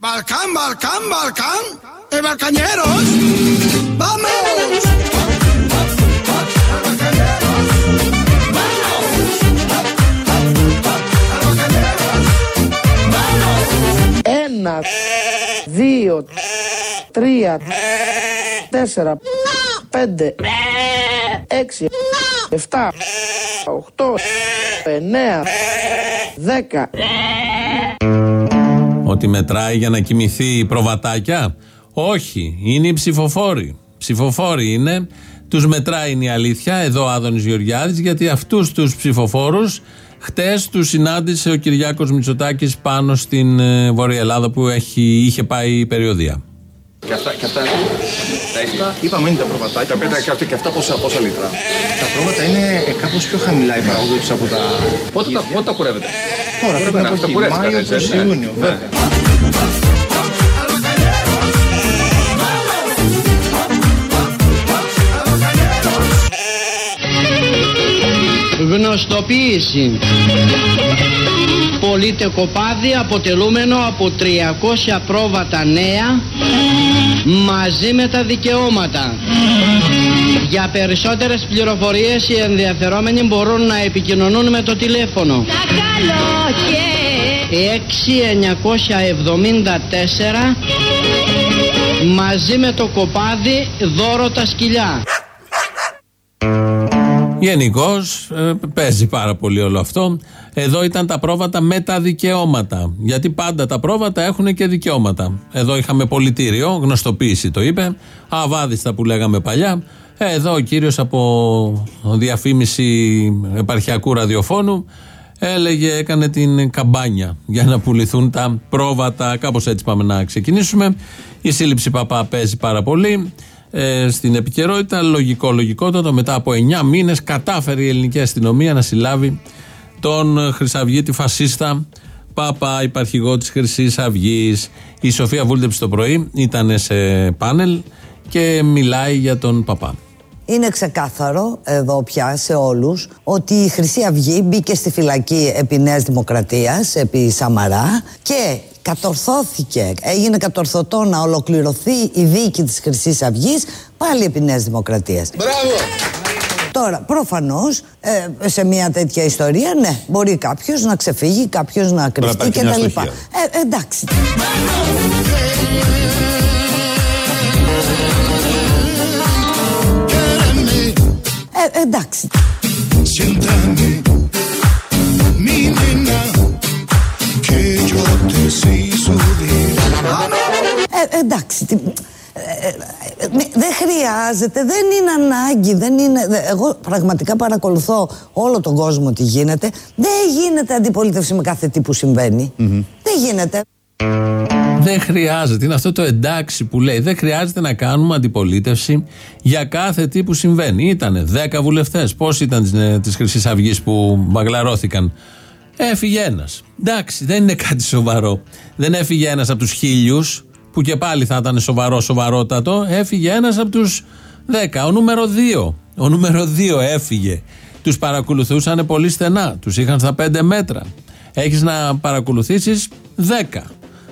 Balcán, Balcán, Balcán. ¡Eh, Balcañeros! ¡Vamos! Ένας, δύο, τρία, τέσσερα, πέντε, έξι, εφτά, οχτώ, εννέα, δέκα. Ότι μετράει για να κοιμηθεί η προβατάκια; Όχι, είναι οι ψηφοφόροι. Ψηφοφόροι είναι. Τους μετράει είναι η αλήθεια. Εδώ ο Άδωνης Γεωργιάδης, γιατί αυτούς τους ψηφοφόρους χτες τους συνάντησε ο Κυριάκος Μητσοτάκης πάνω στην ε, Βόρεια Ελλάδα που έχει, είχε πάει η περιοδία. Και αυτά, και αυτά τα έχετε. Είπαμε είναι τα προβατάκια. Τα πέντε και αυτά, και αυτά πόσα, πόσα λίτρα. Τα πρόβατα είναι κάπως πιο χαμηλά η παραγωγή του από τα. Πότε τα, πότε τα κουρεύετε; Τώρα πρέπει να πω Μάιο προς Ιούνιο. Βέβαια. Γνωστοποίηση. Πολύτε κοπάδι αποτελούμενο από 300 πρόβατα νέα μαζί με τα δικαιώματα. Για περισσότερες πληροφορίες οι ενδιαφερόμενοι μπορούν να επικοινωνούν με το τηλέφωνο. 6974 μαζί με το κοπάδι δώρο τα σκυλιά. Γενικώς ε, παίζει πάρα πολύ όλο αυτό. Εδώ ήταν τα πρόβατα με τα δικαιώματα. Γιατί πάντα τα πρόβατα έχουν και δικαιώματα. Εδώ είχαμε πολιτήριο, γνωστοποίηση το είπε. Αβάδιστα που λέγαμε παλιά. Ε, εδώ ο κύριος από διαφήμιση επαρχιακού ραδιοφώνου έλεγε, έκανε την καμπάνια για να πουληθούν τα πρόβατα. Κάπως έτσι πάμε να ξεκινήσουμε. Η σύλληψη παπά παίζει πάρα πολύ ε, στην επικαιρότητα. Λογικό, λογικότατο. Μετά από 9 μήνες κατάφερε η ελληνική αστυνομία να συλλάβει τον Χρυσαυγίτη φασίστα Πάπα, υπαρχηγό της Χρυσής Αυγής. Η Σοφία Βούλτεψη το πρωί ήταν σε πάνελ και μιλάει για τον Παπά. Είναι ξεκάθαρο εδώ πια σε όλους ότι η Χρυσή Αυγή μπήκε στη φυλακή επί Νέας Δημοκρατίας, επί Σαμαρά και κατορθώθηκε, έγινε κατορθωτό να ολοκληρωθεί η δίκη της χρυσής αυγής πάλι επί Νέας Δημοκρατίας. Μπράβο! Τώρα, προφανώς ε, σε μια τέτοια ιστορία, ναι, μπορεί κάποιος να ξεφύγει, κάποιος να κρυφτεί κτλ. Ε, εντάξει. Ε, εντάξει. Ε, εντάξει. Ε, ε, δεν χρειάζεται, δεν είναι ανάγκη. Δεν είναι, εγώ πραγματικά παρακολουθώ όλο τον κόσμο τι γίνεται. Δεν γίνεται αντιπολίτευση με κάθε τι που συμβαινει Δεν γίνεται. Δεν χρειάζεται. Είναι αυτό το εντάξει που λέει. Δεν χρειάζεται να κάνουμε αντιπολίτευση για κάθε τι που συμβαίνει. Ήτανε 10 βουλευτές. Πόσοι ήταν της Χρυσής Αυγής που μπαγλαρώθηκαν; Έφυγε ένας. Εντάξει, δεν είναι κάτι σοβαρό. Δεν έφυγε ένας από τους χίλιους, που και πάλι θα ήταν σοβαρό, σοβαρότατο. Έφυγε ένας από τους δέκα. Ο νούμερο δύο. Ο νούμερο δύο έφυγε. Τους παρακολουθούσαν πολύ στενά. Τους είχαν στα πέντε μέτρα. Έχεις να παρακολουθήσεις δέκα.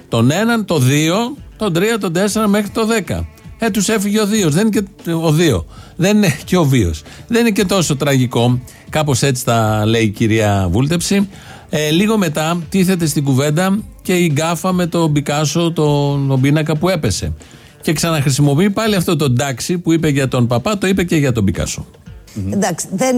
Τον έναν, το δύο, τον τρία, τον τέσσερα μέχρι το δέκα. Ε, τους έφυγε ο δύο. Δεν είναι και ο δύο. Δεν είναι και ο βίος. Δεν είναι και τόσο τραγικό. Κάπως έτσι τα λέει η κυρία Βούλτεψη. Ε, λίγο μετά τίθεται στην κουβέντα και η γκάφα με τον Πικάσο, τον πίνακα που έπεσε. Και ξαναχρησιμοποιεί πάλι αυτό το τάξη που είπε για τον Παπά, το είπε και για τον Πικάσο. Εντάξει, δεν,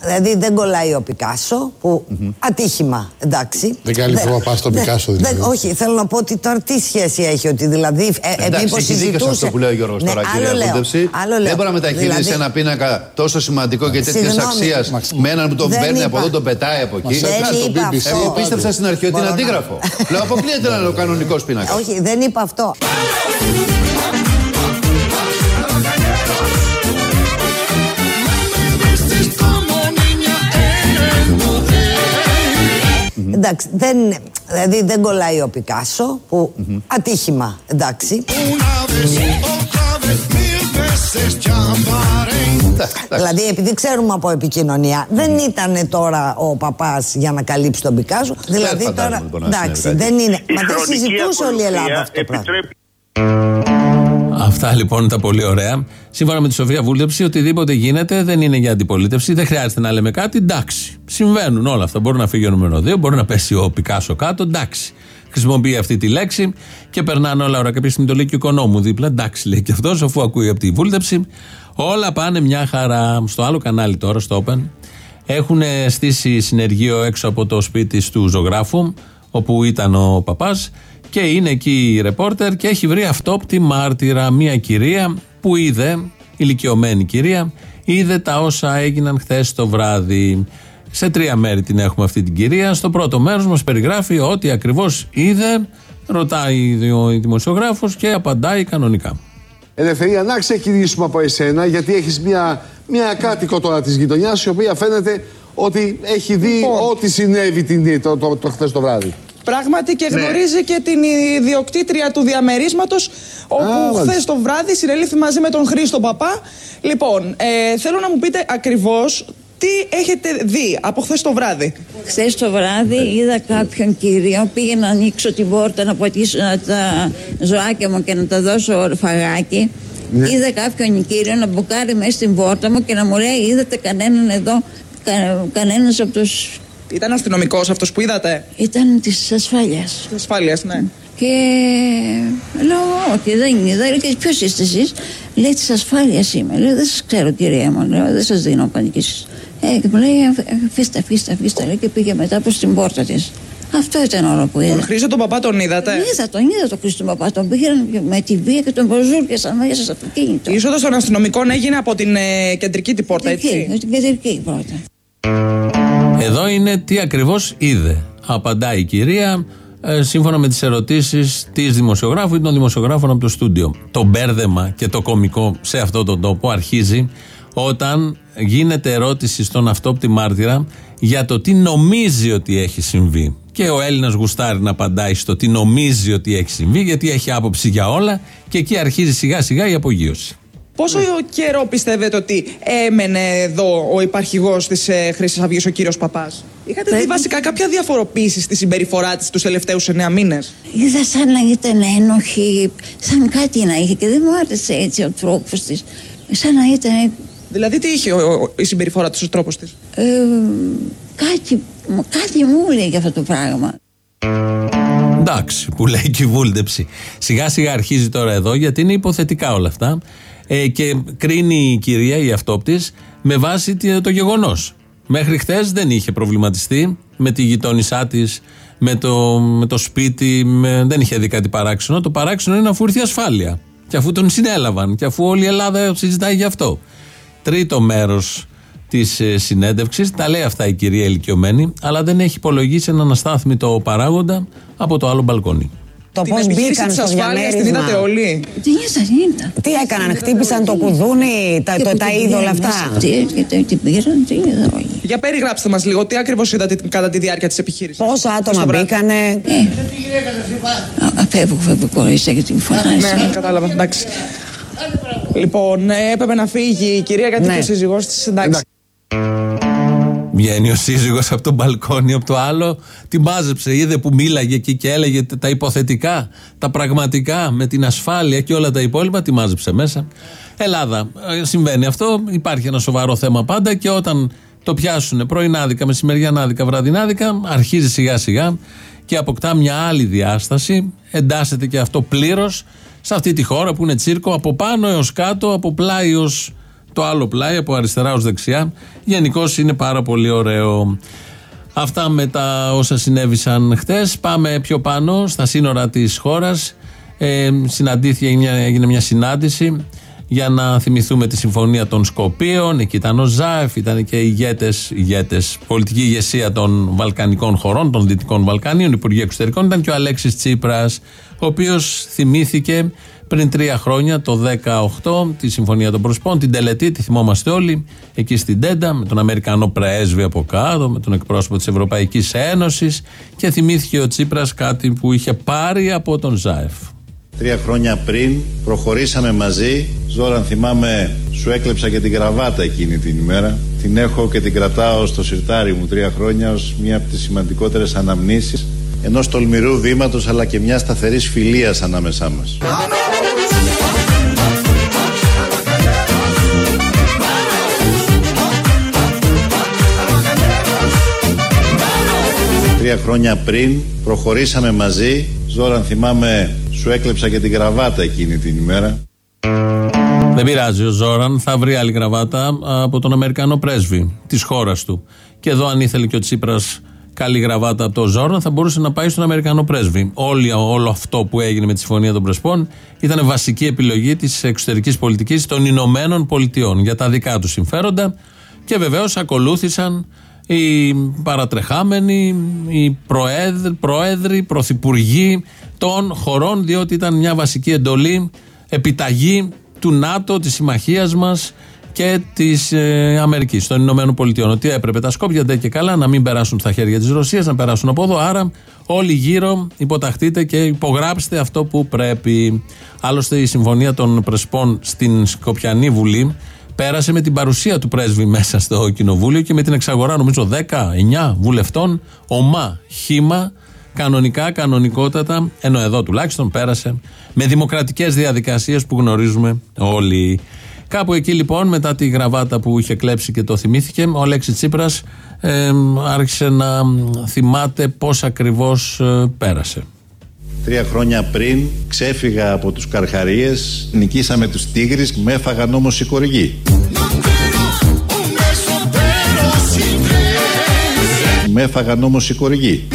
δηλαδή δεν κολλάει ο Πικάσο, που ατύχημα, εντάξει. Δεν κάνει πρόβλημα στον Πικάσο, δηλαδή. όχι, θέλω να πω ότι τώρα τι σχέση έχει, ότι δηλαδή. Ε, ε, μήπως συζητούσε... αυτό που λέει ο Γιώργος τώρα, ναι, κυρία Βούλτεψη. Δεν μπορεί να μεταχειρίσει δηλαδή, ένα πίνακα τόσο σημαντικό και τέτοια αξίας με έναν που τον παίρνει από εδώ, τον πετάει από εκεί. Εγώ πίστεψα στην αρχή ότι είναι αντίγραφο. Λέω αποκλείεται να είναι ο κανονικός πίνακας. Όχι, δεν είπα αυτό. Εντάξει, δεν, δηλαδή δεν κολλάει ο Πικάσο, που ατύχημα, εντάξει. Δηλαδή, επειδή ξέρουμε από επικοινωνία, δεν ήταν τώρα ο παπάς για να καλύψει τον Πικάσο. Δηλαδή τώρα. Λοιπόν, εντάξει, δεν είναι. Μα δεν συζητούσε όλη η Ελλάδα αυτό το πράγμα. Αυτά λοιπόν είναι τα πολύ ωραία. Σύμφωνα με τη Σοφία Βούλτεψη, οτιδήποτε γίνεται δεν είναι για αντιπολίτευση, δεν χρειάζεται να λέμε κάτι. Εντάξει. Συμβαίνουν όλα αυτά. Μπορεί να φύγει ο νούμερο 2, μπορεί να πέσει ο Πικάσο κάτω. Εντάξει χρησιμοποιεί αυτή τη λέξη και περνάνε όλα ώρα. Κάποια στιγμή το λέει και ο οικονόμου δίπλα. Εντάξει, λέει και αυτός, αφού ακούει από τη βούλτεψη. Όλα πάνε μια χαρά. Στο άλλο κανάλι τώρα, στο Open, έχουν στήσει συνεργείο έξω από το σπίτι του ζωγράφου, όπου ήταν ο παπάς. Και είναι εκεί η ρεπόρτερ και έχει βρει αυτόπτη μάρτυρα μια κυρία που είδε, ηλικιωμένη κυρία, είδε τα όσα έγιναν χθες το βράδυ. Σε τρία μέρη την έχουμε αυτή την κυρία. Στο πρώτο μέρος μας περιγράφει ότι ακριβώς είδε, ρωτάει ο δημοσιογράφος και απαντάει κανονικά. Ελευθερία, να ξεκινήσουμε από εσένα, γιατί έχεις μια, μια κάτοικο τώρα της γειτονιάς, η οποία φαίνεται ότι έχει δει λοιπόν. ό,τι συνέβη την, το, το, το, χθες το βράδυ. Πράγματι και ναι. γνωρίζει και την ιδιοκτήτρια του διαμερίσματος, όπου χθες το βράδυ συνελήφθη μαζί με τον Χρήστο Παπά. Λοιπόν, ε, θέλω να μου πείτε ακριβώς τι έχετε δει από χθες το βράδυ. Χθες το βράδυ είδα κάποιον κύριο, πήγε να ανοίξω την πόρτα να ποτίσω τα ζωάκια μου και να τα δώσω φαγάκι. Ναι. Είδα κάποιον κύριο να μπουκάρει μέσα στην πόρτα μου και να μου λέει: Είδατε κανέναν εδώ, κα, κανένας από τους. Ήταν αστυνομικός αυτός που είδατε; Ήταν της ασφάλειας. Της ασφάλειας, ναι. Και λέω: Όχι, δεν είδα. Και ποιος είστε εσείς, Λέει: Της ασφάλειας είμαι. Λέω: Δεν σας ξέρω, κυρία μου. Λέω: Δεν σας δίνω πανική. Ε, και μου λέει αφήστε, αφήστε, αφήστε λέει, και πήγε μετά προς την πόρτα της. Αυτό ήταν όλο που είδα. Τον Χρήστο τον παπά τον είδατε; Είδα τον, είδα τον Χρήστο τον παπά. Τον πήγαν με τη βία και τον προζούρκεσαν μέσα στο αυτοκίνητο. Η είσοδος των αστυνομικών έγινε από την ε, κεντρική την πόρτα, έτσι; Από την κεντρική πόρτα. Εδώ είναι τι ακριβώς είδε. Απαντάει η κυρία ε, σύμφωνα με τις ερωτήσεις της δημοσιογράφου ή των δημοσιογράφων από το στούντιο. Το μπέρδεμα και το κομικό σε αυτό τον τόπο αρχίζει όταν γίνεται ερώτηση στον αυτόπτη μάρτυρα για το τι νομίζει ότι έχει συμβεί. Και ο Έλληνας γουστάρει να απαντάει στο τι νομίζει ότι έχει συμβεί, γιατί έχει άποψη για όλα, και εκεί αρχίζει σιγά σιγά η απογείωση. Πόσο καιρό πιστεύετε ότι έμενε εδώ ο υπαρχηγός της ε, Χρυσής Αυγής, ο κύριος Παπάς, Είχατε δει βασικά κάποια διαφοροποίηση στη συμπεριφορά της τους τελευταίους εννέα μήνες; Είδα σαν να ήταν ένοχη, σαν κάτι να είχε και δεν μου άρεσε έτσι ο τρόπος της. Σαν να ήταν Δηλαδή, τι είχε η συμπεριφορά της, ο τρόπος της; Ε, κάτι, κάτι μου λέει για αυτό το πράγμα. Εντάξει, που λέει και η βούλτεψη. Σιγά σιγά αρχίζει τώρα εδώ, γιατί είναι υποθετικά όλα αυτά. Ε, και κρίνει η κυρία, η αυτόπτης, με βάση το γεγονός. Μέχρι χθες δεν είχε προβληματιστεί με τη γειτόνισά της, με το, με το σπίτι, με, δεν είχε δει κάτι παράξενο. Το παράξενο είναι αφού ήρθε ασφάλεια. Και αφού τον συνέλαβαν, και αφού όλη η Ελλάδα συζητάει γι' αυτό τρίτο μέρος της ε, συνέντευξης. Τα λέει αυτά η κυρία ηλικιωμένη, αλλά δεν έχει υπολογίσει έναν αστάθμητο παράγοντα από το άλλο μπαλκόνι. Το πώς μπήκαν στο διαμέρισμα. Την είδατε όλοι. Την είδα, Τι έκαναν, χτύπησαν το κουδούνι, τα, το, τα είδωλα αυτά; Την πήραν, την είδα Για περιγράψτε μας λίγο, τι ακριβώς είδατε κατά τη διάρκεια της επιχείρησης. Πόσα άτομα μπήκανε; Ε. Φεύγω, φεύγω, κορίτσια και την φωνάζει. Ναι, κατάλαβα, εντάξει. Λοιπόν, ε, έπρεπε να φύγει η κυρία γιατί ναι. ο σύζυγός της. Εντάξει. Βγαίνει ο σύζυγος από το μπαλκόνι, από το άλλο. Την μάζεψε, είδε που μίλαγε εκεί και έλεγε τα υποθετικά, τα πραγματικά, με την ασφάλεια και όλα τα υπόλοιπα. Τη μάζεψε μέσα. Ελλάδα. Ε, συμβαίνει αυτό. Υπάρχει ένα σοβαρό θέμα πάντα και όταν το πιάσουν πρωινάδικα, μεσημεριανάδικα, βραδινάδικα, αρχίζει σιγά σιγά και αποκτά μια άλλη διάσταση. Εντάσσεται και αυτό πλήρως σε αυτή τη χώρα που είναι τσίρκο από πάνω έως κάτω, από πλάι ως το άλλο πλάι, από αριστερά ως δεξιά. Γενικώς είναι πάρα πολύ ωραίο. Αυτά με τα όσα συνέβησαν χτες. Πάμε πιο πάνω στα σύνορα της χώρας. Ε, συναντήθηκε, έγινε μια συνάντηση για να θυμηθούμε τη συμφωνία των Σκοπίων. Εκεί ήταν ο Ζάεφ, ήταν και οι ηγέτες, ηγέτες, πολιτική ηγεσία των Βαλκανικών χωρών, των Δυτικών Βαλκανίων, Υπουργοί Εξωτερικών. Ήταν και ο Αλέξης Τσίπρας, ο οποίος θυμήθηκε πριν τρία χρόνια, το 18, τη Συμφωνία των Προσπών, την τελετή, τη θυμόμαστε όλοι, εκεί στην Τέντα, με τον Αμερικανό πρέσβη από κάτω, με τον εκπρόσωπο της Ευρωπαϊκής Ένωσης και θυμήθηκε ο Τσίπρας κάτι που είχε πάρει από τον Ζάεφ. Τρία χρόνια πριν προχωρήσαμε μαζί. Ζόραν θυμάμαι σου έκλεψα και την κραβάτα εκείνη την ημέρα. Την έχω και την κρατάω στο σιρτάρι μου τρία χρόνια ως μία από τις σημαντικότερες αναμνήσεις ενός τολμηρού βήματος αλλά και μιας σταθερής φιλίας ανάμεσά μας. Τρία χρόνια πριν προχωρήσαμε μαζί. Ζόραν θυμάμαι σου έκλεψα και την κραβάτα εκείνη την ημέρα. Δεν πειράζει ο Ζόραν, θα βρει άλλη γραβάτα από τον Αμερικανό πρέσβη της χώρας του. Και εδώ, αν ήθελε και ο Τσίπρας καλή γραβάτα από τον Ζόραν, θα μπορούσε να πάει στον Αμερικανό πρέσβη. Όλη, όλο αυτό που έγινε με τη Συμφωνία των Πρεσπών ήταν βασική επιλογή της εξωτερικής πολιτικής των Ηνωμένων Πολιτειών για τα δικά τους συμφέροντα. Και βεβαίως ακολούθησαν οι παρατρεχάμενοι, οι προέδροι, πρόεδροι, πρωθυπουργοί των χωρών, διότι ήταν μια βασική εντολή, επιταγή του ΝΑΤΟ, της συμμαχίας μας και της ε, Αμερικής, των Ηνωμένων Πολιτειών. Ότι έπρεπε τα Σκόπια ντε και καλά να μην περάσουν στα χέρια της Ρωσίας, να περάσουν από εδώ. Άρα, όλοι γύρω υποταχτείτε και υπογράψτε αυτό που πρέπει. Άλλωστε, η συμφωνία των Πρεσπών στην Σκοπιανή Βουλή πέρασε με την παρουσία του πρέσβη μέσα στο κοινοβούλιο και με την εξαγορά, νομίζω, 19 βουλευτών, ομά, χήμα κανονικά, κανονικότατα, ενώ εδώ τουλάχιστον πέρασε με δημοκρατικές διαδικασίες που γνωρίζουμε όλοι. Κάπου εκεί λοιπόν, μετά τη γραβάτα που είχε κλέψει και το θυμήθηκε, ο Αλέξης Τσίπρας ε, άρχισε να θυμάται πώς ακριβώς ε, πέρασε. Τρία χρόνια πριν ξέφυγα από τους Καρχαρίες, νικήσαμε τους Τίγρης, με έφαγαν όμως οι κοργοί. Με έφαγαν όμως οι κοργοί.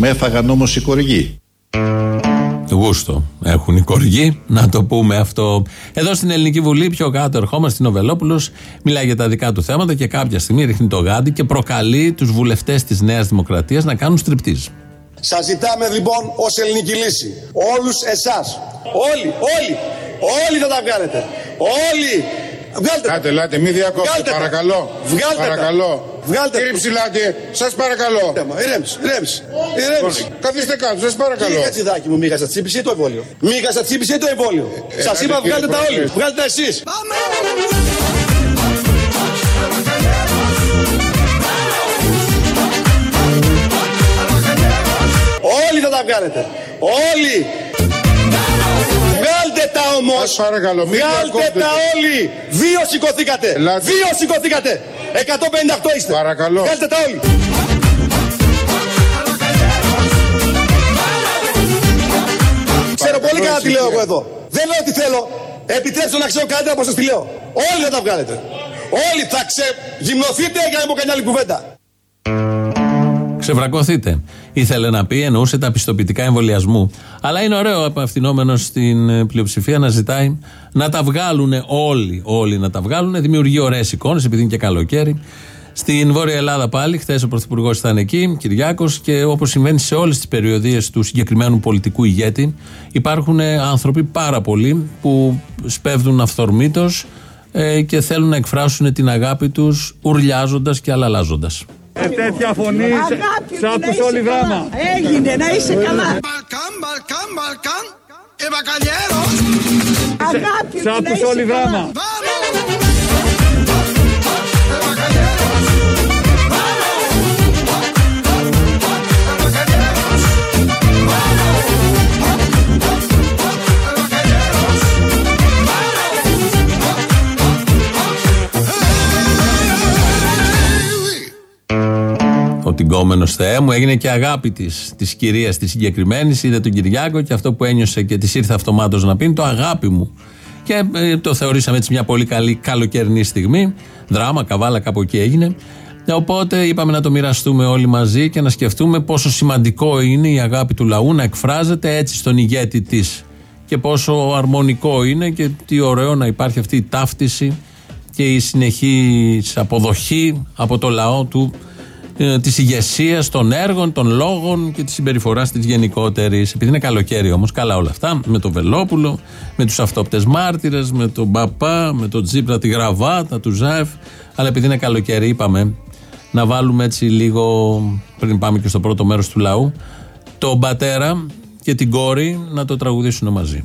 Με έφαγαν όμως οι κοργοί. Γούστο έχουν οι κοργοί, να το πούμε αυτό. Εδώ στην Ελληνική Βουλή, πιο κάτω, ερχόμαστε στην Οβελόπουλο, μιλάει για τα δικά του θέματα και κάποια στιγμή ρίχνει το γάντι και προκαλεί τους βουλευτές της Νέας Δημοκρατίας να κάνουν στριπτή. Σας ζητάμε λοιπόν ως ελληνική λύση, όλους εσάς, όλοι, όλοι, όλοι θα τα βγάλετε. Όλοι Βγάλτε Κάτε, ελάτε, μη διακόψετε, παρακαλώ. Βγάλτε παρακαλώ. Βγάλτε Κύριε Ψηλάτη, σας παρακαλώ. Ηρέμηση, ηρέμηση. Ηρέμηση. Καθίστε κάτω, σας παρακαλώ. Κύριε Κατσιδάκη μου, μήκα σας τσίπησε ή το εμβόλιο; Μήκα σας τσίπησε ή το εμβόλιο; Ε, σας είπα βγάλτε τα όλοι. Βγάλτε τα εσείς. Όλοι θα τα βγάλετε. Όλοι. Βγάλτε τα όμως. παρακαλώ, Βγάλτε τα όλοι. Δύο σηκωθήκατε. Δύο σηκωθήκατε. 158 είστε. Παρακαλώ. Βγάλτε τα όλοι. Ξέρω πολύ καλά τι λέω εγώ εδώ. Δεν λέω τι θέλω. Επιτρέψτε να ξέρω καλύτερα πώ σας τη λέω. Όλοι θα τα βγάλετε. Όλοι θα ξεγυμνοθείτε για να πω κανένα άλλη κουβέντα. Ξεβρακωθείτε. Ήθελε να πει, εννοούσε τα πιστοποιητικά εμβολιασμού. Αλλά είναι ωραίο απευθυνόμενος στην ε, πλειοψηφία να ζητάει να τα βγάλουν όλοι. Όλοι να τα βγάλουν. Δημιουργεί ωραίες εικόνες, επειδή είναι και καλοκαίρι. Στην Βόρεια Ελλάδα πάλι, χθες ο Πρωθυπουργός ήταν εκεί, Κυριάκος, και όπως συμβαίνει σε όλες τις περιοδίες του συγκεκριμένου πολιτικού ηγέτη, υπάρχουν άνθρωποι πάρα πολλοί που σπέβδουν αυθορμήτως ε, και θέλουν να εκφράσουν την αγάπη τους ουρλιάζοντας και αλλαλάζοντας. Ε, τέτοια φωνή σε άκουσε όλη δράμα. Έγινε, να είσαι καλά. Μπαλκάν, Μπαλκάν, Μπαλκάν. Ευακαλιέρος. Αγάπη Σε άκουσε όλη δράμα. Τυγκόμενο Θεέ μου, έγινε και αγάπη της της κυρίας της συγκεκριμένης. Είδε τον Κυριάκο και αυτό που ένιωσε και της ήρθε αυτομάτως να πει το αγάπη μου. Και ε, το θεωρήσαμε έτσι μια πολύ καλή καλοκαιρινή στιγμή. Δράμα, καβάλα, κάπου εκεί έγινε. Οπότε είπαμε να το μοιραστούμε όλοι μαζί και να σκεφτούμε πόσο σημαντικό είναι η αγάπη του λαού να εκφράζεται έτσι στον ηγέτη της. Και πόσο αρμονικό είναι και τι ωραίο να υπάρχει αυτή η ταύτιση και η συνεχής αποδοχή από το λαό του ε, της ηγεσίας, των έργων, των λόγων και της συμπεριφοράς της γενικότερης. Επειδή είναι καλοκαίρι όμως, καλά όλα αυτά. Με το Βελόπουλο, με τους αυτόπτες μάρτυρες, με τον Παπά, με τον Τζίπρα, τη γραβάτα του Ζάεφ. Αλλά επειδή είναι καλοκαίρι, είπαμε να βάλουμε έτσι λίγο, πριν πάμε και στο πρώτο μέρος του λαού, τον πατέρα και την κόρη να το τραγουδήσουν μαζί.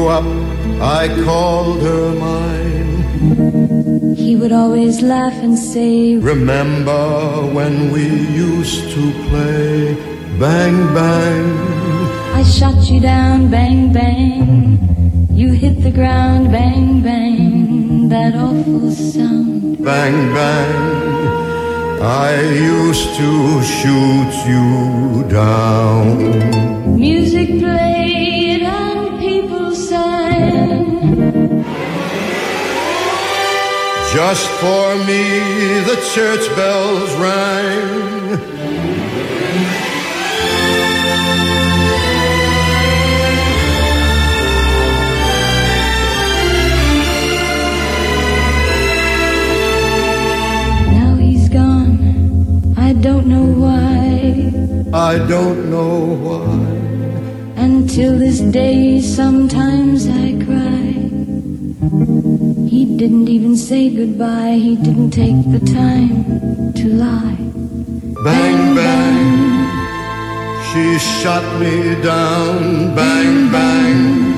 Grew up, I called her mine. He would always laugh and say, Remember when we used to play bang bang? I shot you down, bang bang. You hit the ground, bang bang. That awful sound, bang bang. I used to shoot you down. Music played Just for me, the church bells rang. Now he's gone. I don't know why. I don't know why. Until this day, sometimes I cry. He didn't even say goodbye. He didn't take the time to lie. Bang bang. bang. She shot me down. Bang bang.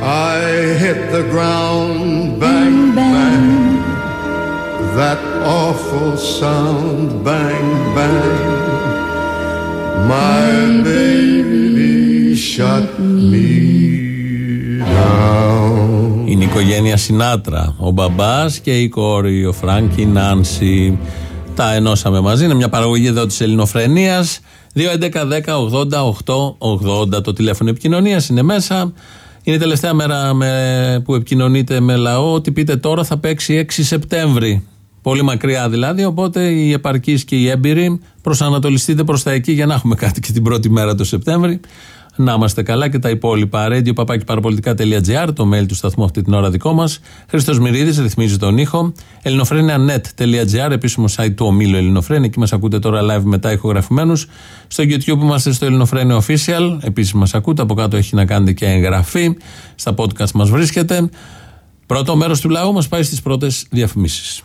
I hit the ground. Bang bang. That awful sound. Bang bang. My baby shot me. Είναι η οικογένεια Σινάτρα. Ο μπαμπάς και η κόρη, ο Φράνκ και η Νάνση. Τα ενώσαμε μαζί. Είναι μια παραγωγή εδώ της Ελληνοφρενεία. 2.11.10.80.880 το τηλέφωνο επικοινωνίας είναι μέσα. Είναι η τελευταία μέρα με, που επικοινωνείτε με λαό. Ότι πείτε τώρα θα παίξει 6 Σεπτέμβρη. Πολύ μακριά δηλαδή. Οπότε οι επαρκεί και οι έμπειροι προσανατολιστείτε προς τα εκεί για να έχουμε κάτι και την πρώτη μέρα το Σεπτέμβρη. Να είμαστε καλά και τα υπόλοιπα. Radio papakiparapolitica.gr, το mail του σταθμού αυτή την ώρα δικό μας. Χρήστος Μυρίδης ρυθμίζει τον ήχο. ελληνοφρένια.net.gr, επίσημο site του ομίλου Ελληνοφρένια. Εκεί μας ακούτε τώρα live μετά ηχογραφημένους. Στο YouTube είμαστε στο Ελληνοφρένια Official. Επίσης μας ακούτε. Από κάτω έχει να κάνετε και εγγραφή. Στα podcast μας βρίσκεται. Πρώτο μέρος του λαού μας πάει στις πρώτες διαφημίσεις.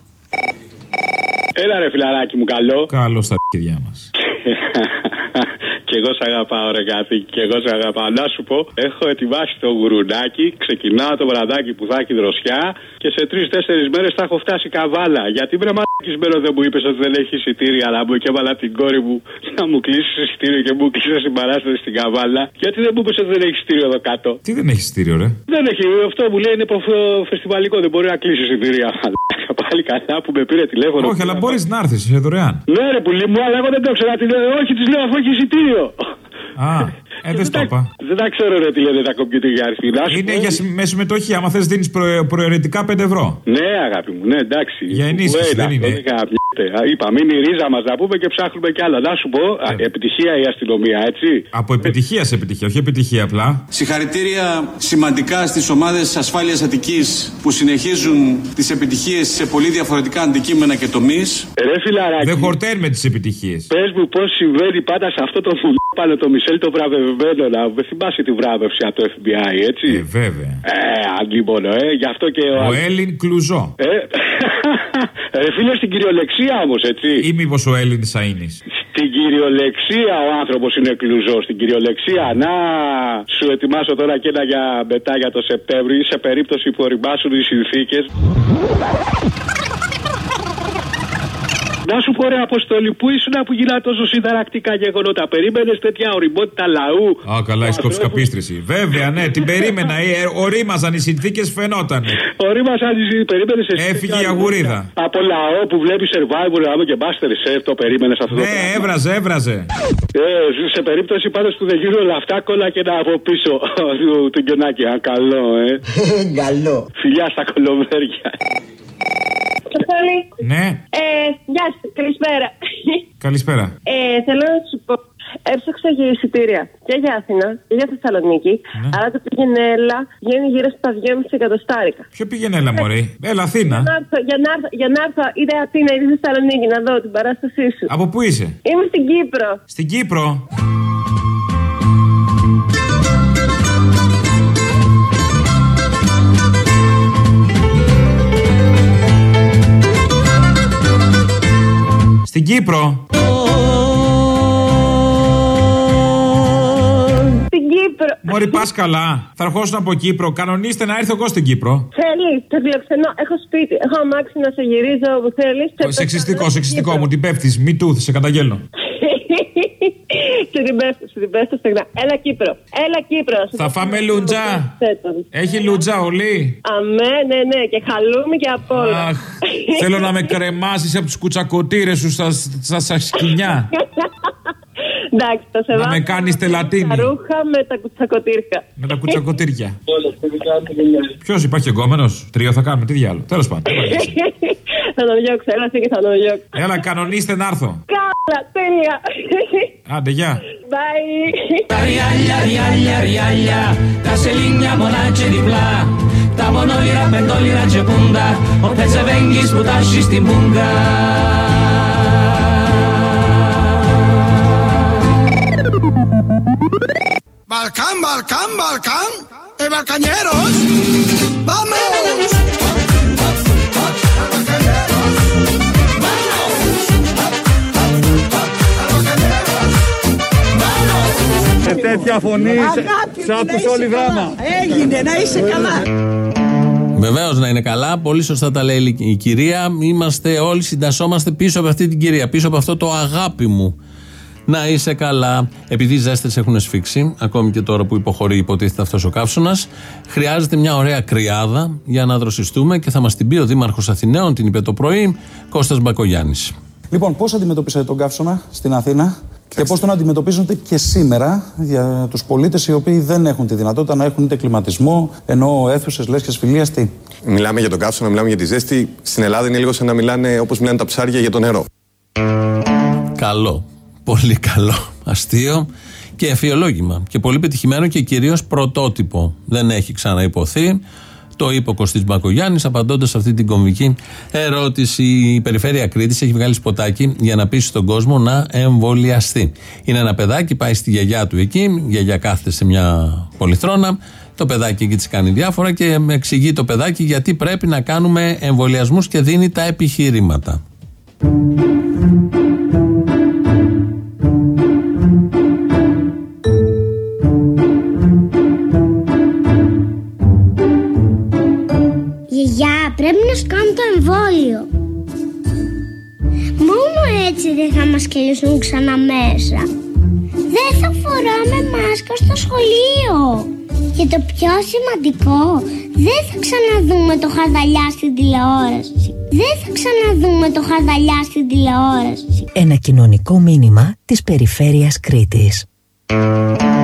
Έλα ρε φιλαράκι μου καλό. Καλό στα παιδιά μας. Και εγώ σ' αγαπάω, ρε κάτι. Και εγώ σ' αγαπάω. Να σου πω, έχω ετοιμάσει το γουρουνάκι. Ξεκινάω το βραδάκι που θα έχει δροσιά. Και σε τρει-τέσσερι μέρες θα έχω φτάσει καβάλα. Γιατί με μαλακισμένο δεν μου είπες ότι δεν έχει εισιτήρια. Αλλά μου και έβαλα την κόρη μου να μου κλείσει εισιτήριο και μου κλείσει την παράσταση στην καβάλα. Γιατί δεν μου είπες ότι δεν έχει εισιτήριο εδώ κάτω; Τι δεν έχει εισιτήριο, ρε; Δεν έχει. Αυτό μου λέει είναι φεστιβαλικό. Δεν μπορεί να κλείσει εισιτήρια. Πάλι καλά που με πήρε τηλέφωνο. Όχι, αλλά μπορείς να έρθεις, είσαι δωρεάν. Ναι, ρε πουλί μου, αλλά εγώ δεν το ξέρω. Όχι, της λέω αφού έχει εισιτήριο. Α, ε, δεν το είπα. Δεν τα ξέρω, ρε, τι λένε τα κομπιούτερ για αριθμή. Είναι για με συμμετοχή. Άμα θες, δίνεις προαιρετικά 5 ευρώ. Ναι, αγάπη μου, ναι, εντάξει. Για ενίσχυση δεν είναι. Είπαμε, είναι η ρίζα μας να πούμε και ψάχνουμε κι άλλα. Να σου πω, επιτυχία η αστυνομία, έτσι. Από επιτυχία σε επιτυχία, όχι επιτυχία απλά. Συγχαρητήρια σημαντικά στις ομάδες ασφάλειας Αττικής που συνεχίζουν τις επιτυχίες σε πολύ διαφορετικά αντικείμενα και τομείς. Ρε φιλαράκι. Δεν χορταίνουμε τις επιτυχίες. Πες μου πώς συμβαίνει πάντα σε αυτό το φουλπάνε το Μισελ το βραβευμένο να με θυμάσαι τη βράβευση από το FBI, έτσι; Ε, βέβαια. Ε, αντίπονο, ε, γι' αυτό και ο. Ο Έλλην Κλουζό. Ε, ρε φίλε στην κυριολεξία όμω, έτσι. Ή μήπως ο Έλλην Σαΐνη. Στην κυριολεξία ο άνθρωπος είναι κλουζός. Στην κυριολεξία. Να σου ετοιμάσω τώρα και ένα για μετά για το Σεπτέμβριο. Σε περίπτωση που οριμάσουν οι συνθήκες. Να σου πω ρε Αποστολή, πού ήσουν που γυρνά τόσο συνταρακτικά γεγονότα; Περίμενες τέτοια οριμότητα λαού; Α, καλά, η σκοψκαπίστρηση. Βέβαια, ναι, την περίμενα. Ε, ορίμαζαν οι συνθήκες, φαινόταν. Ορίμαζαν οι συνθήκες, περίμενες Έφυγε η αγουρίδα. Από λαό που βλέπεις survivor, άμα και Master Chef, το περίμενες αυτό ναι, το Ναι, έβραζε, έβραζε. Ε, σε περίπτωση πάντως που δεν γίνουν όλα αυτά, κόλλα και να από πίσω του γκιονάκι. Α, καλό, ε. Καλό. Φιλιά στα κολομέρια. Ναι. Ε, γεια σου, καλησπέρα. Καλησπέρα. Ε, θέλω να σου πω. Έψαξα για εισιτήρια και για Αθήνα και για Θεσσαλονίκη. Ναι. Αλλά το πηγενέλα βγαίνει γύρω στα 2,5 εκατοστάρικα. Ποιο πηγενέλα, Μωρή. Έλα, Αθήνα. Για να, έρθω, για, να έρθω, για να έρθω είτε Αθήνα είτε Θεσσαλονίκη να δω την παράστασή σου. Από πού είσαι, Είμαι στην Κύπρο. Στην Κύπρο. Στην Κύπρο. Στην Κύπρο. Μωρή, πας καλά. Θα ερχόσουν από Κύπρο. Κανονίστε να έρθω εγώ στην Κύπρο. Θέλεις, σε φιλοξενώ. Έχω σπίτι. Έχω αμάξι να σε γυρίζω όπου θέλεις. Σεξιστικό, σεξιστικό μου, την πέφτεις. Μη του, σε καταγγέλνω. Σε την πέφτω, σε την πέφτω στεγνά. Έλα Κύπρο. Έλα Κύπρο. Θα φάμε λουτζά. Έχει λουτζά όλοι. Αμέ, ναι, ναι. Και χαλούμι και απ' όλα. Αχ, θέλω να με κρεμάσεις από του κουτσακοτήρες σου στα, στα, στα σκοινιά. Εντάξει, θα σε Να βάλω με κάνεις Τα τελατίνη. ρούχα με τα κουτσακοτήρια. Με τα κουτσακοτήρια. Ποιος υπάρχει εγκόμενο, τρίο θα κάνουμε, τι διάλογο. Τέλος πάντων. θα τον διώξω, έλα εσύ και θα τον διώξω. Έλα, κανονίστε να έρθω. Καλά, τέλεια. Άντε, γεια. Bye. Τα ριάλια, ριάλια, ριάλια, τα σελίνια μονάτσε διπλά. Τα μονόλυρα, πεντόλυρα και πούντα, ο πετσεβέγγις που τάσει στην πούγκα. Balcán, Balcán, Balcán. ¡Eh, balcañeros! ¡Vamos! Τέτοια φωνή, σαν τους όλοι δράμα. Έγινε, να είσαι καλά. Βεβαίως να είναι καλά. Πολύ σωστά τα λέει η κυρία. Είμαστε όλοι, συντασσόμαστε πίσω από αυτή την κυρία. Πίσω από αυτό το αγάπη μου. Να είσαι καλά. Επειδή οι ζέστες έχουν σφίξει, ακόμη και τώρα που υποχωρεί, υποτίθεται αυτός ο καύσωνας, χρειάζεται μια ωραία κρυάδα για να δροσιστούμε και θα μας την πει ο Δήμαρχος Αθηναίων, την είπε το πρωί, Κώστας Μπακογιάννης. Λοιπόν, πώς αντιμετωπίσατε τον καύσωνα στην Αθήνα; Και πώς τον αντιμετωπίζονται και σήμερα για τους πολίτες οι οποίοι δεν έχουν τη δυνατότητα να έχουν είτε κλιματισμό, ενώ αίθουσες, λέσχε φιλία, τι; Μιλάμε για τον καύσωνα, μιλάμε για τη ζέστη. Στην Ελλάδα είναι λίγο σαν να μιλάνε όπως μιλάνε τα ψάρια για το νερό. Καλό. Πολύ καλό. Αστείο και εφιολόγημα. Και πολύ πετυχημένο και κυρίως πρωτότυπο. Δεν έχει ξαναυποθεί. Το είπε ο Κωστής Μπακογιάννης απαντώντας σε αυτή την κομβική ερώτηση. Η Περιφέρεια Κρήτης έχει βγάλει σποτάκι για να πείσει τον κόσμο να εμβολιαστεί. Είναι ένα παιδάκι, πάει στη γιαγιά του εκεί, η γιαγιά κάθεται σε μια πολυθρόνα, το παιδάκι εκεί της κάνει διάφορα και με εξηγεί το παιδάκι γιατί πρέπει να κάνουμε εμβολιασμούς και δίνει τα επιχειρήματα. Πρέπει να σου κάνω το εμβόλιο. Μόνο έτσι δεν θα μας κλείσουν ξανά μέσα. Δεν θα φοράμε μάσκα στο σχολείο. Και το πιο σημαντικό, δεν θα ξαναδούμε το χαρδαλιά στην τηλεόραση. Δεν θα ξαναδούμε το χαρδαλιά στην τηλεόραση. Ένα κοινωνικό μήνυμα της περιφέρειας Κρήτης.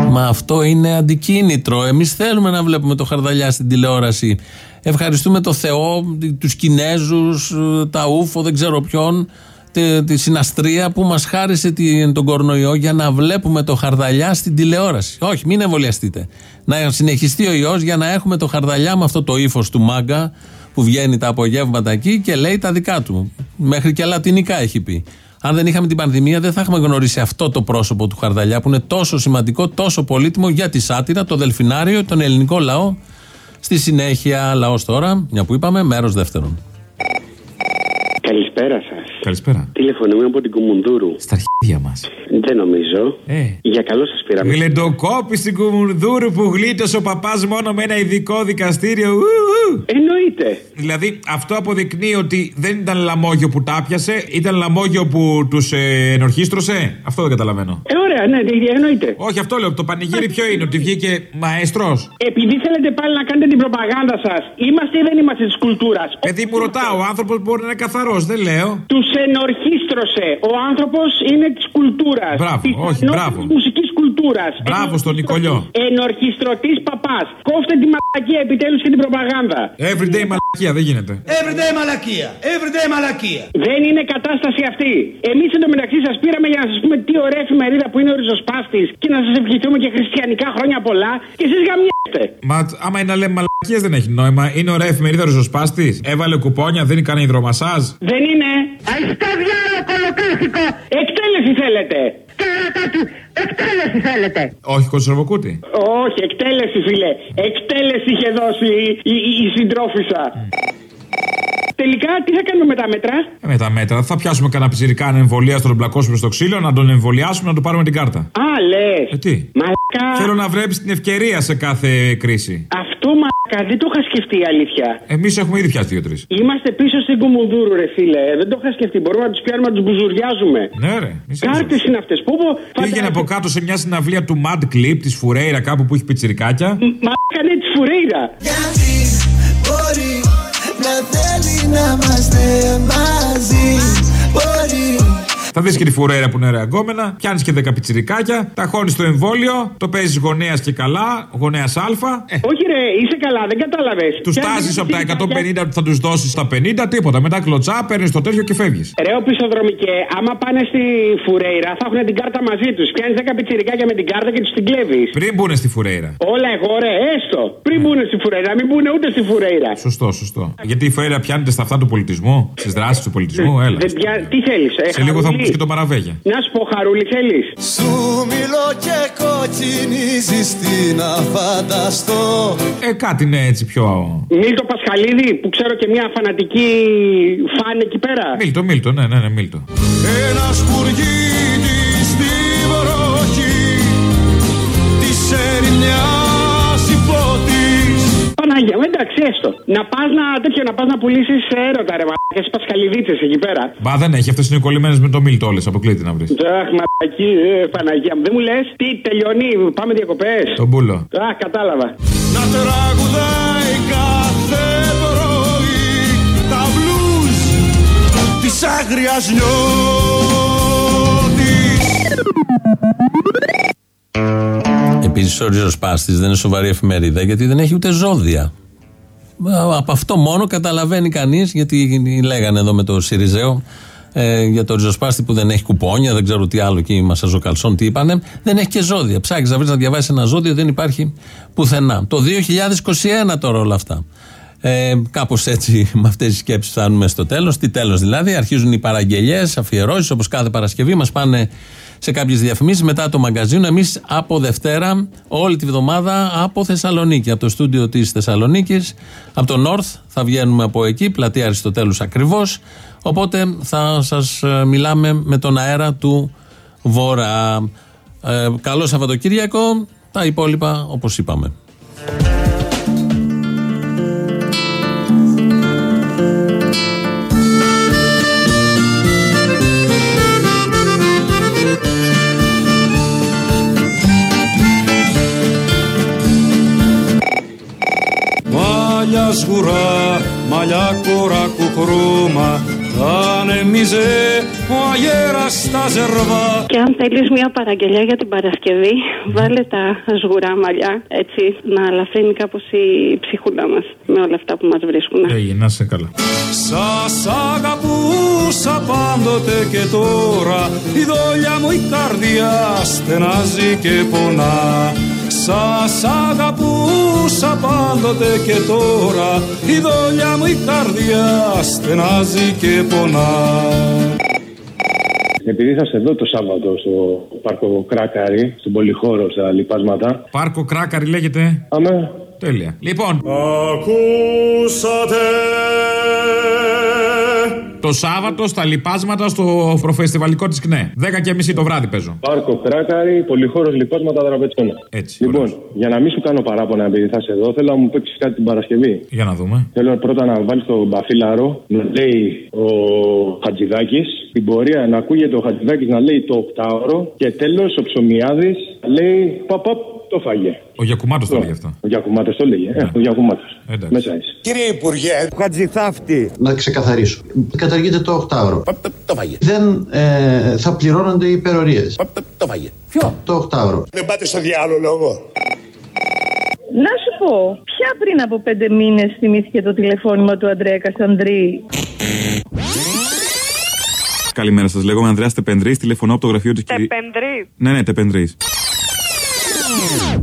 Μα αυτό είναι αντικίνητρο. Εμείς θέλουμε να βλέπουμε το χαρδαλιά στην τηλεόραση. Ευχαριστούμε το Θεό, τους Κινέζους, τα ούφο, δεν ξέρω ποιον, τη, τη συναστρία που μας χάρισε την, τον κορονοϊό για να βλέπουμε το χαρδαλιά στην τηλεόραση. Όχι, μην εμβολιαστείτε. Να συνεχιστεί ο ιός για να έχουμε το χαρδαλιά με αυτό το ύφος του μάγκα που βγαίνει τα απογεύματα εκεί και λέει τα δικά του. Μέχρι και λατινικά έχει πει. Αν δεν είχαμε την πανδημία, δεν θα είχαμε γνωρίσει αυτό το πρόσωπο του Χαρδαλιά που είναι τόσο σημαντικό, τόσο πολύτιμο για τη σάτυρα, το δελφινάριο, τον ελληνικό λαό. Στη συνέχεια, λαός τώρα, μια που είπαμε, μέρος δεύτερον. Καλησπέρα σας. Καλησπέρα. Τηλεφωνούμε από την Κουμουνδούρου. Στα αρχίδια μας. Δεν νομίζω. Ε. Για καλό σας πήραμε. Γλεντοκόπη στην Κουμουνδούρου που γλίτωσε ο παπάς μόνο με ένα ειδικό δικαστήριο. Ου, ου. Εννοείται. Δηλαδή αυτό αποδεικνύει ότι δεν ήταν λαμόγιο που τα πιασε, ήταν λαμόγιο που τους ε, ενορχίστρωσε. Αυτό δεν καταλαβαίνω. Ε, ωραία, ναι, ναι, εννοείται. Όχι, αυτό λέω. Το πανηγύρι ποιο είναι, ότι βγήκε μαέστρος; Επειδή θέλετε πάλι να κάνετε την προπαγάνδα σας, είμαστε ή δεν είμαστε της κουλτούρας; Παιδί μου ρωτάω, ο άνθρωπος μπορεί να είναι καθαρός, δεν λέω. Τους ενορχίστρωσε. Ο άνθρωπος είναι της κουλτούρας. Μπράβο, όχι, μπράβο. Τη μουσικής κουλτούρας. Μπράβο στον Νικολιό. Ενορχιστρωτής παπάς. Κόφτε τη μαλακία επιτέλους και την προπαγάνδα. Everyday μαλακία, δεν γίνεται. Everyday μαλακία. Everyday μαλακία. Δεν είναι κατάσταση αυτή. Εμείς εντωμεταξύ σας πήραμε για να σας πούμε τι ωραία εφημερίδα που είναι ο ριζοσπάστης και να σας ευχηθούμε και χριστιανικά χρόνια πολλά και εσείς γαμιέστε. Μα άμα είναι να λέμε μαλακίες δεν έχει νόημα. Είναι ωραία εφημερίδα ριζοσπάστης. Έβαλε κουπόνια, δίνει κανένα υδρομασάζ. Δεν είναι. Αϊστά διάλο κολοκάθηκο. Εκτέλεση θέλετε. Κέρατα του. Εκτέλεση θέλετε. Όχι κονσερβοκούτι. Όχι, εκτέλεση φίλε. Εκτέλεση είχε δώσει η, η, η συντρόφισσα. Τελικά τι θα κάνουμε με τα μέτρα; Ε, με τα μέτρα θα πιάσουμε κανένα πιζυρικά να εμβολία στον μπλακώσουμε στο ξύλο, να τον εμβολιάσουμε, να του πάρουμε την κάρτα. Α, λες. Ε, τι; Μαλακά. Θέλω να βρέπει την ευκαιρία σε κάθε κρίση. Αυτό μαλακά δεν το είχα σκεφτεί η αλήθεια. Εμείς έχουμε ήδη πιάσει δύο-τρεις. Είμαστε πίσω στην Κουμουνδούρου, ρε φίλε. Ε, Δεν το είχα σκεφτεί. Μπορούμε να τους πιάνουμε να τους μπουζουριάζουμε. Ναι, ρε. Κάρτες είναι αυτές. Πού πω. Πήγαινε από κάτω σε μια συναυλία του Mad Clip της Φουρέιρα κάπου που έχει πιτσιρικάκια; Μαλακά ναι, της φουρέιρα. Γιατί μπορεί να θέλει να είμαστε μαζί. Μπορεί. Θα δεις και τη φουρέιρα που είναι ωραία γκόμενα, πιάνεις και δέκα πιτσιρικάκια, τα χώνεις στο εμβόλιο, το παίζεις γονέας και καλά, γονέας Α. Ε, Όχι, ρε, είσαι καλά, δεν κατάλαβες. τους τάζεις από τα 150 που θα τους δώσεις στα 50, τίποτα. Μετά κλωτσά, παίρνεις το τέτοιο και φεύγεις. Ρε, ο πισοδρομικέ, άμα πάνε στη φουρέιρα θα έχουν την κάρτα μαζί τους. Πιάνεις 10 πιτσιρικάκια με την κάρτα και τους την κλέβεις. Πριν μπουν στη φουρέιρα. Όλα εγώ, ρε, έστω. Πριν μπουν στη φουρέιρα, μην μπουν ούτε στη φουρέιρα. Σωστό, σωστό. Γιατί η φουρέιρα πιάνεται στα αυτά του πολιτισμού, στις δράσεις του πολιτισμού, έλα. Δεν πια... Τι θέλεις, ε, Σε λίγο θα χαρούλι; μου πει και το μαραβέγια. Να σου πω, χαρούλι, θέλεις. Σου μιλώ και κοκκινίζεις τι να φανταστώ Ε, κάτι είναι έτσι πιο. Μίλτο Πασχαλίδη, που ξέρω και μια φανατική φαν εκεί πέρα. Μίλτο, Μίλτο, ναι, ναι, ναι, Μίλτο. Ένας χουργίτης στη βροχή Της ερημιάς υπότης Παναγία μου, εντάξει, έστω. Να πας να, τέτοιο, να, πας να πουλήσεις έρωτα, ρε μαλάκα, στι Πασχαλιδίτσε εκεί πέρα. Μπα δεν έχει, αυτές είναι κολλημένες με το Μίλτο όλες. Αποκλείται να βρεις. Αχ, μαλακή, ε, Παναγία μου. Δεν μου λες, τι τελειώνει, πάμε διακοπές. Τον πούλο. Αχ, κατάλαβα. Να τραγουδάει κάθε πρωί Τα μπλουζ της άγριας νιώτης Επίσης, ο ριζοσπάστης δεν είναι σοβαρή εφημερίδα γιατί δεν έχει ούτε ζώδια. Ε, Από αυτό μόνο καταλαβαίνει κανείς, γιατί λέγανε εδώ με το Σιριζέο ε, για το ριζοσπάστη που δεν έχει κουπόνια, δεν ξέρω τι άλλο εκεί, μα Καλσόν τι είπανε. Δεν έχει και ζώδια. Ψάχνεις να βρεις να διαβάσεις ένα ζώδιο, δεν υπάρχει πουθενά. Το 2021 τώρα όλα αυτά. Ε, Κάπως έτσι, με αυτές τις σκέψεις, φτάνουμε στο τέλος. Τι τέλος δηλαδή, αρχίζουν οι παραγγελίε, αφιερώσεις, όπως κάθε Παρασκευή μας πάνε σε κάποιες διαφημίσεις μετά το μαγκαζίνο. Εμείς από Δευτέρα, όλη τη βδομάδα από Θεσσαλονίκη, από το στούντιο της Θεσσαλονίκης, από το North, θα βγαίνουμε από εκεί, πλατεία Αριστοτέλους ακριβώς. Οπότε θα σας μιλάμε με τον αέρα του Βορρά. Ε, καλό Σαββατοκύριακο. Τα υπόλοιπα όπως είπαμε. Μάλια σγουρά, μαλλιά κορά κουκρούμα Θα ανεμίζε ο αγέρας στα ζερβά Και αν θέλεις μια παραγγελιά για την Παρασκευή, βάλε τα σγουρά μαλλιά, έτσι, να αλαφρύνει κάπως η ψυχούλα μας με όλα αυτά που μας βρίσκουν. Έγινε, να είσαι καλά. Σας αγαπούσα πάντοτε και τώρα Η δόλια μου η καρδιά στενάζει και πονά Σας αγαπούσα πάντοτε και τώρα Η δόλια μου η καρδιά στενάζει και πονά Επειδή είσαστε εδώ το Σάββατο στο πάρκο Κράκαρη, στον Πολυχώρο, στα λοιπάσματα. Πάρκο Κράκαρη λέγεται. Αμέ. Τέλεια. Λοιπόν, Ακούσατε Το Σάββατο στα λοιπάσματα στο προφεστιβαλικό της ΚΝΕ. 10 και μισή το βράδυ παίζω. Πάρκο Κράκαρη, πολυχώρος λοιπάσματα δραπετσόνα. Έτσι. Λοιπόν, για να μην σου κάνω παράπονα επειδή θα είσαι εδώ, θέλω να μου παίξεις κάτι την Παρασκευή. Για να δούμε. Θέλω πρώτα να βάλεις τον μπαφίλαρο να λέει ο Χατζηδάκης. Την πορεία να ακούγεται ο Χατζηδάκης να λέει το οκτάωρο. Και τέλος ο Ψωμιάδης λέει παπ, παπ, το φάγε. Ο Γιακουμάτος το λέγει αυτό. Ο Γιακουμάτος το λέγε. Ε, ο Γιακουμάτος. Εντάξει. Μέσα είσαι. Κύριε Υπουργέ, Χατζηθάφτη. Να ξεκαθαρίσω. Καταργείται το οκτάωρο. το φάγε. Δεν ε, θα πληρώνονται οι υπερορίες. Το φάγε. Ποιο; Το οκτάωρο. Δεν πάτε στο διάλογο λόγο. Να σου πω, ποια πριν από πέντε μήνες θυμήθηκε το τηλεφώνημα του Αντρέα Κασανδρή. Καλημέρα σας. Λέγομαι Ανδρέας Τεπενδρής. Τηλεφωνώ από το γραφείο της κυρία. Τεπενδρής. Ναι, ναι, Τεπενδρής.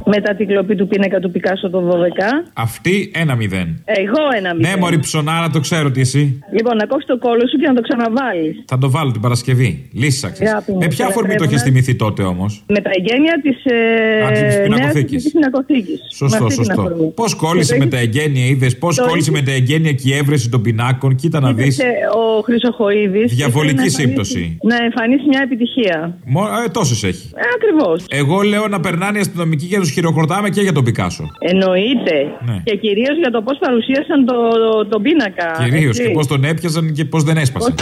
Μετά την κλοπή του πίνακα του Πικάσο το 12. Αυτή ένα μηδέν. Εγώ ένα μηδέν. Ναι, Μωρή ψωνάρα, το ξέρω τι εσύ. Λοιπόν, να κόψεις το κόλλο σου και να το ξαναβάλεις. Θα το βάλω την Παρασκευή. Λύσαξε. Αγάπη μου, Με ποια σε αφορμή το λατρεύω, έχει ναι. θυμηθεί τότε όμως; Με τα εγγένεια της Α, της ε, πινακοθήκης. νέας πινακοθήκης. Με Σωστό, αυτή την σωστό. αφορμή. Πώς κόλλησε Και με το τα έχει- εγγένεια, είδες. Πώς το κόλλησε έχει- με τα εγγένεια και η έβρεση των πινάκων; Κοίτα να δεις. Κοίταξε, ο Χρυσοχοίδης. Διαβολική σύμπτωση. Να εμφανίσει μια επιτυχία. Ε, Τόσες έχει. Ε, Ακριβώς. Εγώ λέω να περνάνε οι αστυνομικοί και να τους χειροκροτάμε και για τον Πικάσο. Εννοείται. Ναι. Και κυρίως για το πώς παρουσίασαν το, τον πίνακα. Κυρίως έτσι. και πώς τον έπιαζαν και πώς δεν έσπασαν.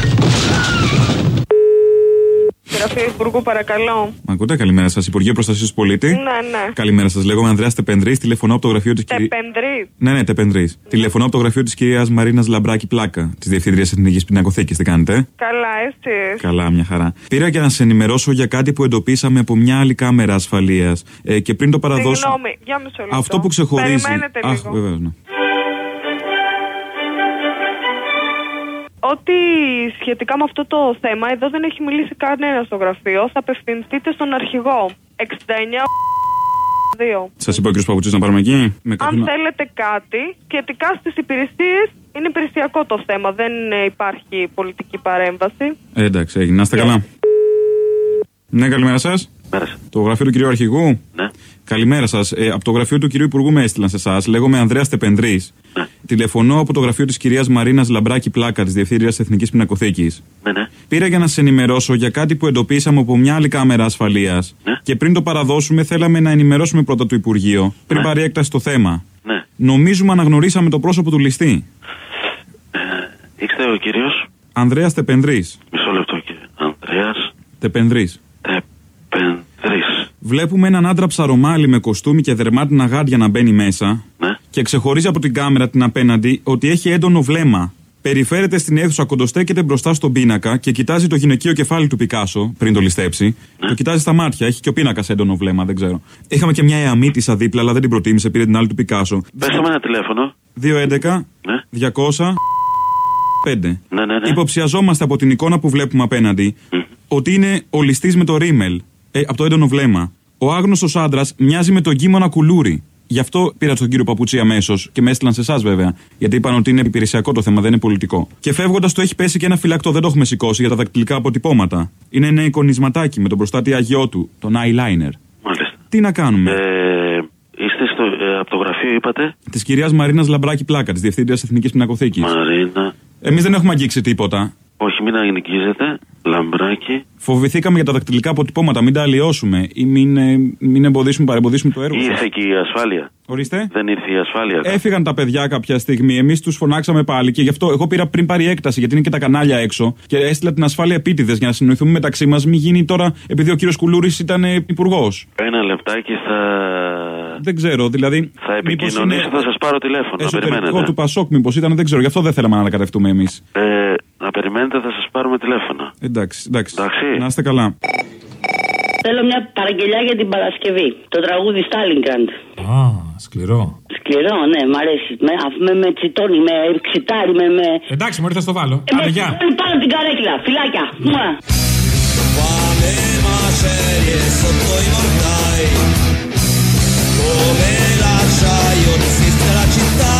Γραφείο Υπουργού, παρακαλώ. Μ' ακούτε, καλημέρα σας. Υπουργείο Προστασίας του Πολίτη. Ναι, ναι. Καλημέρα σας. Λέγομαι Ανδρέας Τεπενδρής. Τηλεφωνώ από το γραφείο της κυρία. Τεπενδρής. Ναι, ναι, Τεπενδρής. Τηλεφωνώ από το γραφείο της κυρίας Μαρίνας Λαμπράκη Πλάκα, της Διευθύντριας Εθνικής Πινακοθήκης. Τι κάνετε; Καλά, έτσι. Καλά, μια χαρά. Πήρα για να σε ενημερώσω για κάτι που εντοπίσαμε από μια άλλη κάμερα ασφαλείας. Ε, και πριν το παραδώσω. Συγγνώμη, για μισό λεπτό. Αυτό που ξεχωρίζει. Περιμένετε Αχ, λίγο. βεβαίως, ναι. Ό,τι σχετικά με αυτό το θέμα, εδώ δεν έχει μιλήσει κανένας στο γραφείο. Θα απευθυνθείτε στον αρχηγό. 69 2. Σας είπα ο κ. Παπουτσής να πάρουμε εκεί. Με Αν κάποιον... θέλετε κάτι, σχετικά στις υπηρεσίες, είναι υπηρεσιακό το θέμα. Δεν ε, υπάρχει πολιτική παρέμβαση. Ε, εντάξει, έγινε. Να είστε καλά. Ναι, καλημέρα σας. Το γραφείο του κυρίου Αρχηγού. Ναι. Καλημέρα σας. Ε, από το γραφείο του κυρίου Υπουργού με έστειλαν σε εσάς. Λέγομαι Ανδρέας Τεπενδρής. Ναι. Τηλεφωνώ από το γραφείο της κυρίας Μαρίνας Λαμπράκη Πλάκα, της Διευθύντριας Εθνικής Πινακοθήκης. Ναι, ναι. Πήρα για να σα ενημερώσω για κάτι που εντοπίσαμε από μια άλλη κάμερα ασφαλείας. Ναι. Και πριν το παραδώσουμε, θέλαμε να ενημερώσουμε πρώτα το Υπουργείο, πριν πάρει έκταση στο θέμα. Ναι. Νομίζουμε αναγνωρίσαμε το πρόσωπο του ληστή. Είστε ο κύριος. Ανδρέας Τεπενδρής. Μισό λεπτό κύριε. Ανδρέας Τεπενδρής. Τεπενδρή. Βλέπουμε έναν άντρα ψαρομάλι με κοστούμι και δερμάτινα γάντια να μπαίνει μέσα Ναι. και ξεχωρίζει από την κάμερα την απέναντι ότι έχει έντονο βλέμμα. Περιφέρεται στην αίθουσα, κοντοστέκεται μπροστά στον πίνακα και κοιτάζει το γυναικείο κεφάλι του Πικάσο πριν το ληστέψει. Το κοιτάζει στα μάτια. Έχει και ο πίνακας έντονο βλέμμα, δεν ξέρω. Είχαμε και μια εαμήτησα δίπλα, αλλά δεν την προτίμησε, πήρε την άλλη του Πικάσο. Πέστε με ένα τηλέφωνο. 211 Ναι. 200 5. Ναι, ναι, ναι. Υποψιαζόμαστε από την εικόνα που βλέπουμε απέναντι ότι είναι ο ληστής με το ρίμελ, ε, από το έντονο βλέμμα. Ο άγνωστος άντρας μοιάζει με τον Κίμωνα Κουλούρη. Γι' αυτό πήρα τον κύριο Παπουτσί αμέσως και με έστειλαν σε εσάς βέβαια. Γιατί είπαν ότι είναι υπηρεσιακό το θέμα, δεν είναι πολιτικό. Και φεύγοντας το έχει πέσει και ένα φυλακτό, δεν το έχουμε σηκώσει για τα δακτυλικά αποτυπώματα. Είναι ένα εικονισματάκι με τον προστάτη αγιό του, τον eyeliner. Μάλιστα. Τι να κάνουμε; Ε, είστε στο, ε, από το γραφείο, είπατε; Της κυρίας Μαρίνας Λαμπράκη Πλάκα, της Διευθύντριας Εθνικής Πινακοθήκης. Μαρίνα. Εμείς δεν έχουμε αγγίξει τίποτα. Όχι, μην αγγίζετε. Λαμπράκι. Φοβηθήκαμε για τα δακτυλικά αποτυπώματα, μην τα αλλοιώσουμε ή μην, ε, μην εμποδίσουμε, παρεμποδίσουμε το έργο. σας. Ήρθε και η ασφάλεια. Ορίστε. Δεν ήρθε η ασφάλεια. Έφυγαν τα παιδιά κάποια στιγμή. Εμείς τους φωνάξαμε πάλι και γι' αυτό εγώ πήρα πριν πάρει έκταση, γιατί είναι και τα κανάλια έξω. Και έστειλα την ασφάλεια επίτηδες για να συνοηθούμε μεταξύ μας. Μην γίνει τώρα, επειδή ο κύριος Κουλούρης ήταν υπουργός. Ένα λεπτάκι θα, Δεν ξέρω, δηλαδή. θα επικοινωνήσω, θα σας πάρω τηλέφωνο. Να Εσωτερικό περιμένετε. του Πασόκ, μήπως ήταν, δεν ξέρω. Γι' αυτό δεν θέλαμε να ανακατευτούμε εμείς. Ε, να περιμένετε, θα σας πάρουμε τηλέφωνο. Εντάξει, εντάξει. Να είστε καλά. Θέλω μια παραγγελιά για την Παρασκευή. Το τραγούδι Στάλιγκραντ. Α, σκληρό. Σκληρό, ναι, μ' αρέσει. Με, αφ- με, με τσιτώνει, με ξιτάρει, με. με... Εντάξει, μόλις θα στο βάλω. Ε, με Άντε, γεια. τσιτώνει πάνω την καρέκλα. Φιλάκια. Μουα. Quale macerie sotto i mortai, come l'acciaio resiste la città,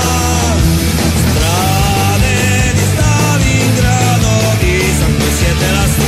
strade di Stalingrado, di sangue siete lasticate,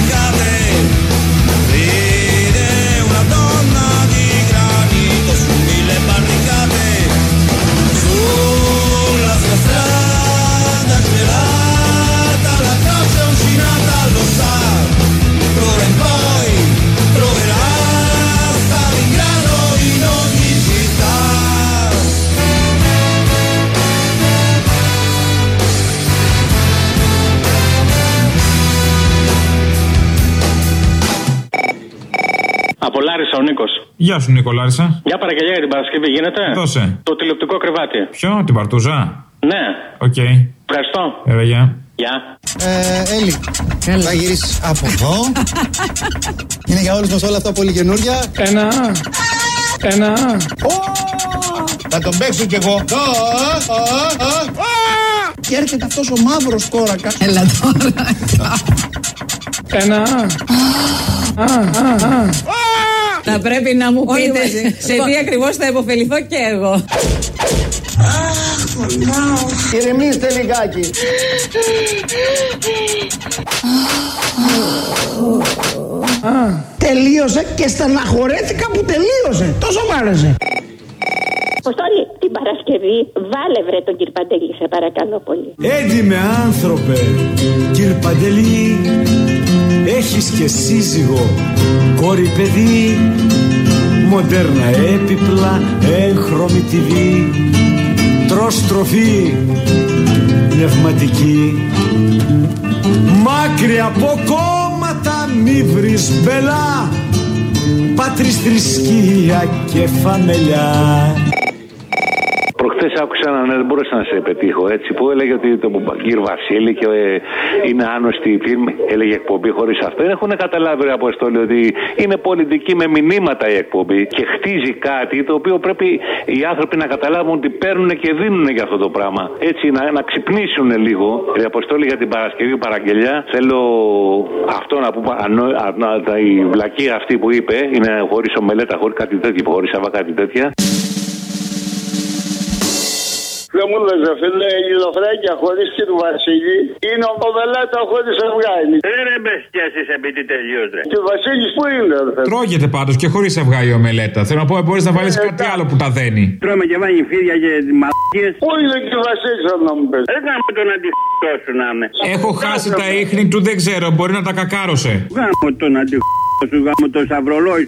Λάρισα, ο Νίκος. Γεια σου, Νίκο Λάρισα. Μια παραγγελία για την Παρασκευή γίνεται; Δώσε. Το τηλεοπτικό κρεβάτι. Ποιο, την Παρτούζα; Ναι. Οκ. Ευχαριστώ. Βέβαια, γεια. Γεια. Ε, Έλλη, θα γυρίσεις από εδώ. Είναι για όλους μας όλα αυτά πολύ καινούρια. Ένα. Ένα. Θα τον παίξω κι εγώ. Και έρχεται αυτός ο μαύρος κόρακας. Έλα τώρα. Ένα. Θα πρέπει να μου Όλοι πείτε μαζί. σε τι ακριβώς θα υποφεληθώ και εγώ. Ηρεμήστε λιγάκι. Τελείωσε και στεναχωρέθηκα που τελείωσε. Τόσο μ' άρεσε. Αποστόλη, την Παρασκευή βάλε βρε τον κύριο Παντελή, σε παρακαλώ πολύ. Έντιμε άνθρωπε, κύρ Παντελή, έχεις και σύζυγο, κόρη παιδί, μοντέρνα έπιπλα, έγχρωμη TV, τρως τροφή, πνευματική, μάκρυ από κόμματα μη βρεις μπελά, πάτρις θρησκεία και φαμελιά. Προχθέ άκουσα έναν, ναι, δεν μπορούσα να σε πετύχω έτσι, που έλεγε ότι το κύριο Βασίλη και ε, είναι άνοστη η φιλμ, έλεγε εκπομπή χωρίς αυτό. Δεν έχουν καταλάβει, ρε Αποστόλη, ότι είναι πολιτική με μηνύματα η εκπομπή και χτίζει κάτι το οποίο πρέπει οι άνθρωποι να καταλάβουν ότι παίρνουν και δίνουν για αυτό το πράγμα. Έτσι, να, να ξυπνήσουν λίγο. Ρε Αποστόλη για την Παρασκευή παραγγελιά, θέλω αυτό να πούμε, ανώ, ανα- τα- η βλακία αυτή που είπε, είναι χωρίς ομελέτα, χωρίς κάτι τέτοιο, χωρίς αβά κάτι τέτοια. Δεν μου λες ρε φίλε, η Λοφρέκια χωρίς και του Βασίλη είναι ο Μελέτα χωρίς αυγά είναι. Δεν ρε με σκιάσεις επειδή τελείως ρε. Και ο Βασίλης πού είναι ρε φίλε; Τρώγεται πάντως και χωρίς αυγά η ομελέτα. Θέλω να πω, μπορείς να βάλεις κάτι άλλο που τα δένει. Τρώμε και βάνει φίδια και μαλακίες. Πού είναι και ο Βασίλης θέλω να μου πεις; Δεν κάνουμε τον αντιχτό σου να είμαι. Έχω χάσει τα ίχνη του, δεν ξέρω, μπορεί να τα κακάρωσε. Γάμω τον αντιχτό σου, γάμω το σταυρολόι.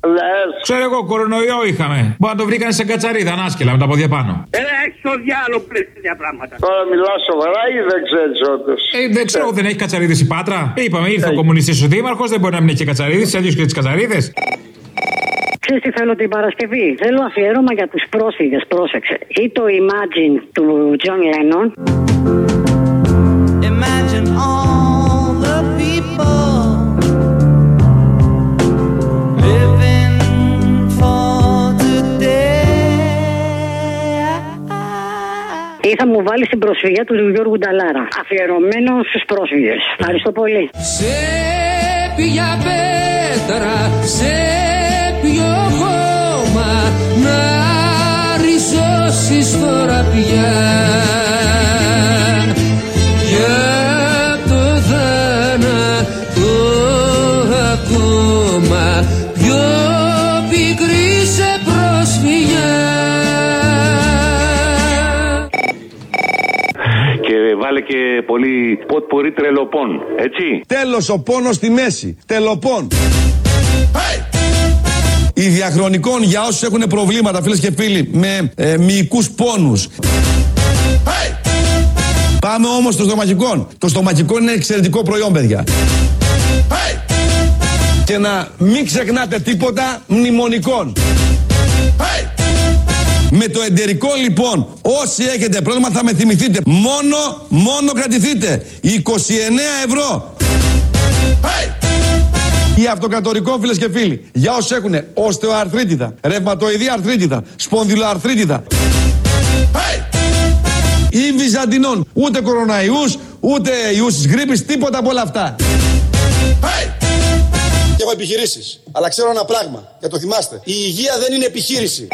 Ξέρω εγώ, κορονοϊό είχαμε. Μπορεί να το βρήκανε σε κατσαρίδα, ανάσκελα με τα πόδια πάνω. Ε, έχεις το διάλογο πλέον τέτοια πράγματα. Τώρα μιλάς σοβαρά ή δεν ξέρεις όντως. Ε, δεν ξέρω, δεν έχει κατσαρίδες η Πάτρα. Είπαμε, ήρθε ο κομμουνιστής ο Δήμαρχος, δεν μπορεί να μην έχει κατσαρίδες, έτσι και τις κατσαρίδες. Ξέρεις τι θέλω την Παρασκευή; Θέλω αφιέρωμα για τους πρόσφυγες, πρόσεξε. Ή το Imagine του John Lennon. Ή θα μου βάλει την προσφυγιά του Γιώργου Νταλάρα. Αφιερωμένος στους πρόσφυγες. Ευχαριστώ πολύ. Σε ποια πέτρα, σε ποιο χώμα να ριζώσεις τώρα πια για το θάνατο ακόμα Και βάλε και πολύ ποτ πορεί τρελοπών, έτσι; Τέλος ο πόνος στη μέση. Τελοπών. Η διαχρονικών για όσους έχουν προβλήματα φίλες και φίλοι με ε, μυϊκούς πόνους. Πάμε όμως στο στομαχικό. Το στομαχικό είναι εξαιρετικό προϊόν παιδιά. Και να μην ξεχνάτε τίποτα μνημονικών. Με το εντερικό λοιπόν, όσοι έχετε πρόβλημα θα με θυμηθείτε. Μόνο, μόνο κρατηθείτε. 29 ευρώ. Η αυτοκρατορικό φίλες και φίλοι, για όσους έχουν οστεοαρθρίτιδα, ρευματοειδή αρθρίτιδα, σπονδυλοαρθρίτιδα ή βυζαντινών, ούτε κοροναϊούς, ούτε ιούς της γρήπης, τίποτα από όλα αυτά. Και έχω επιχειρήσεις. Αλλά ξέρω ένα πράγμα. Και το θυμάστε. Η υγεία δεν είναι επιχείρηση.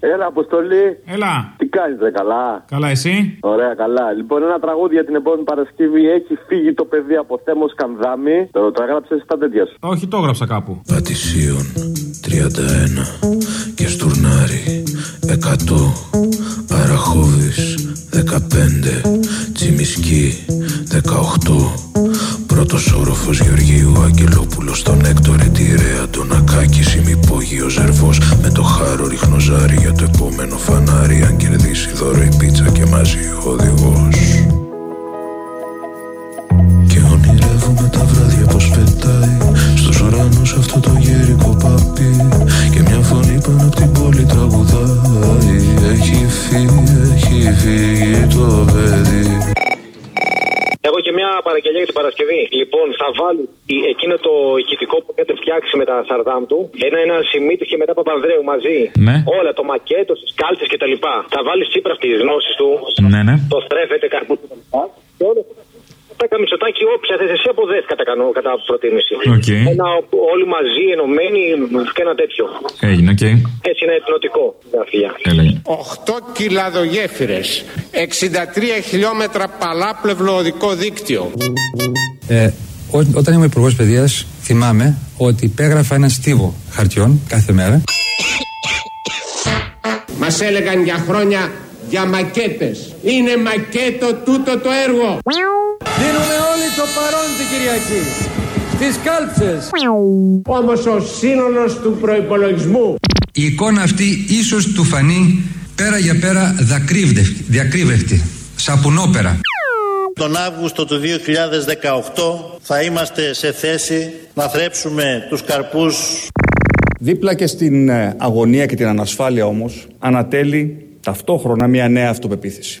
Έλα, Αποστολή. Έλα. Τι κάνεις, ρε, καλά; Καλά, εσύ; Ωραία, καλά. Λοιπόν, ένα τραγούδι για την επόμενη Παρασκευή. Έχει φύγει το παιδί από θέμος Σκανδάμι. Το, το έγραψες στα τέτοια σου. Όχι, το έγραψα κάπου. Πατησίων 31 και Στουρνάρι 100 Αραχώδης 15 Τσιμισκή 18 πρώτος όροφος Γεωργίου Αγγελόπουλος τον έκτορε τη ρέα τον ακάκι Σημυπόγειο ζερβός Με το χάρο ρίχνω ζάρι για το επόμενο φανάρι Αν κερδίσει δώρο η πίτσα και μαζί ο οδηγός. Και ονειρεύουμε τα βράδια πως πετάει στου ουρανού αυτό το γέρικο παπί Και μια φωνή πάνω από την πόλη τραγουδάει Έχει φύγει, έχει φύγει το παιδί Έχω και μια παραγγελία για την Παρασκευή. Λοιπόν, θα βάλει η- εκείνο το ηχητικό που έχετε φτιάξει με τα σαρδάμ του. Ένα, ένα Σιμίτη και μετά Παπανδρέου μαζί. Ναι. Όλα, το μακέτο, τις κάλτσες κτλ. Θα βάλει τσίπρα αυτή τι γνώσεις του. Ναι, ναι. Το στρέφεται καρπούς κτλ. Και όλα αυτά. Τα Μητσοτάκη, όποια θέση εσύ αποδέχει κατά, κανό- κατά προτίμηση. Οκ. Ένα, όλοι μαζί, ενωμένοι και ένα τέτοιο. Έγινε, οκ. Έτσι είναι εθνοτικό. Γραφεία. Έλεγε. 8 κιλαδογέφυρες, 63 χιλιόμετρα παλάπλευλο οδικό δίκτυο. Ε, ό, όταν ήμουν υπουργός παιδείας, θυμάμαι ότι υπέγραφα ένα στίβο χαρτιών κάθε μέρα. Μας έλεγαν για χρόνια για μακέτες. Είναι μακέτο τούτο το έργο. Δίνουμε όλοι το παρόν την Κυριακή. Στις κάλψες. Όμως ο σύνολος του προϋπολογισμού Η εικόνα αυτή ίσως του φανεί πέρα για πέρα δακρύβδευτη, διακρύβευτη, σαπουνόπερα. Τον Αύγουστο του 2018 θα είμαστε σε θέση να θρέψουμε τους καρπούς Δίπλα και στην ε, αγωνία και την ανασφάλεια όμως ανατέλει ταυτόχρονα μια νέα αυτοπεποίθηση.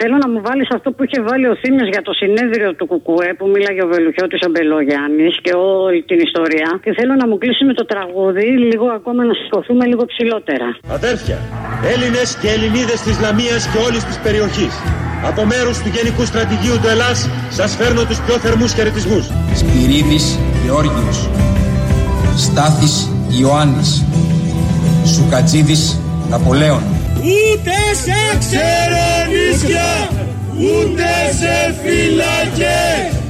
Θέλω να μου βάλει αυτό που είχε βάλει ο Θήμιο για το συνέδριο του Κουκουέ που μίλαγε ο Βελουχιώτη ο Μπελογιάννη και όλη την ιστορία. Και θέλω να μου κλείσει με το τραγούδι, λίγο ακόμα να σηκωθούμε λίγο ψηλότερα. Αδέρφια, Έλληνες και Ελληνίδες της Λαμίας και όλης της περιοχής. Από μέρους του Γενικού Στρατηγίου του Ελλάς σας φέρνω τους πιο θερμούς χαιρετισμούς. Σπυρίδης Γεώργιος Στάθης Ιωάννης Σουκατζίδης Ναπολέων Ούτε σε ξερονίσια, ούτε σε φυλακές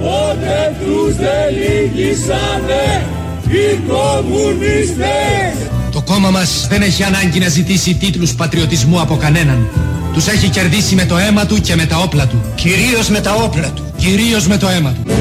Πότε τους δελίγησανε οι κομμουνιστές Το κόμμα μας δεν έχει ανάγκη να ζητήσει τίτλους πατριωτισμού από κανέναν. Τους έχει κερδίσει με το αίμα του και με τα όπλα του. Κυρίως με τα όπλα του. Κυρίως με το αίμα του.